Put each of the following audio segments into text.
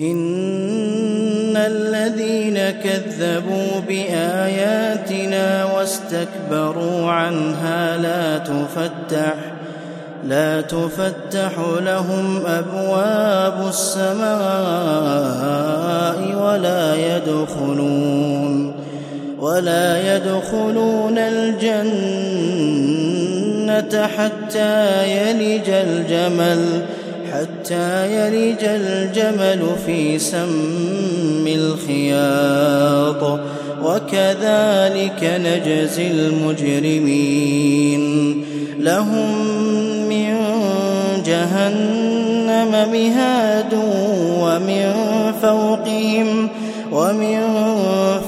إن الذين كذبوا بآياتنا واستكبروا عنها لا تفتح لا تفتح لهم أبواب السماء ولا يدخلون ولا يدخلون الجنة حتى يلج الجمل. حتى يلج الجمل في سم الخياط. وكذلك نجزي المجرمين. لهم من جهنم مهاد ومن فوقهم ومن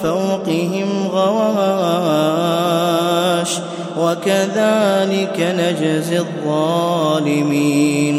فوقهم غواش. وكذلك نجزي الظالمين.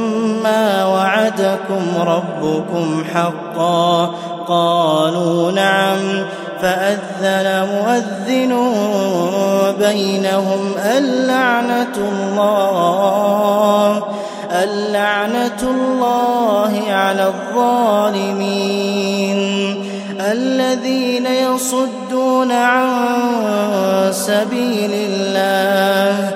ما وعدكم ربكم حقا. قالوا نعم فأذن مؤذن بينهم اللعنة الله اللعنة الله على الظالمين. الذين يصدون عن سبيل الله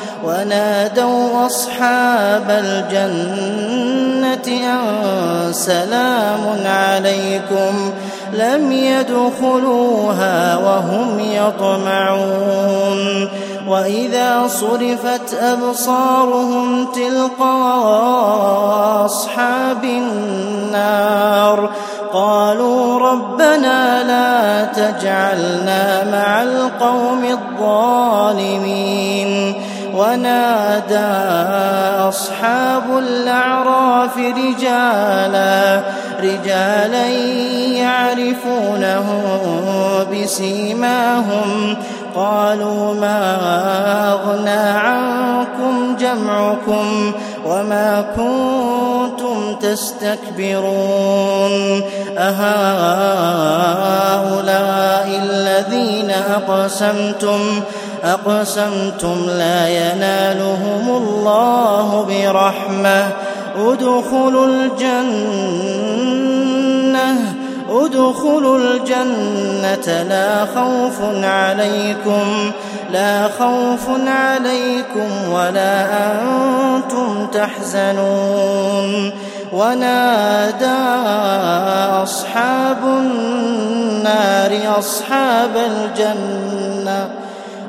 ونادوا أصحاب الجنة أن سلام عليكم لم يدخلوها وهم يطمعون وإذا صرفت أبصارهم تلقاء أصحاب النار قالوا ربنا لا تجعلنا مع القوم الظالمين ونادى أصحاب الأعراف رجالا رجالا يعرفونه بسيماهم. قالوا ما أغنى عنكم جمعكم وما كنتم تستكبرون. أهؤلاء الذين أقسمتم أقسمتم لا ينالهم الله برحمة. ادخلوا الجنة ادخلوا الجنة. لا خوف عليكم لا خوف عليكم ولا أنتم تحزنون. ونادى أصحاب النار أصحاب الجنة.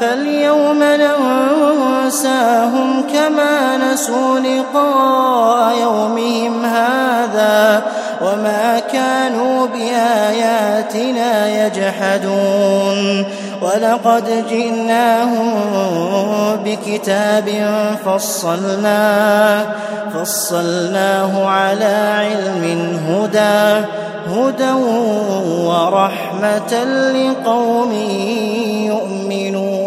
فاليوم ننساهم كما نسوا لقاء يومهم هذا وما كانوا بآياتنا يجحدون. ولقد جئناهم بكتاب فصلناه فصلناه على علم هدى هدى ورحمة لقوم يؤمنون.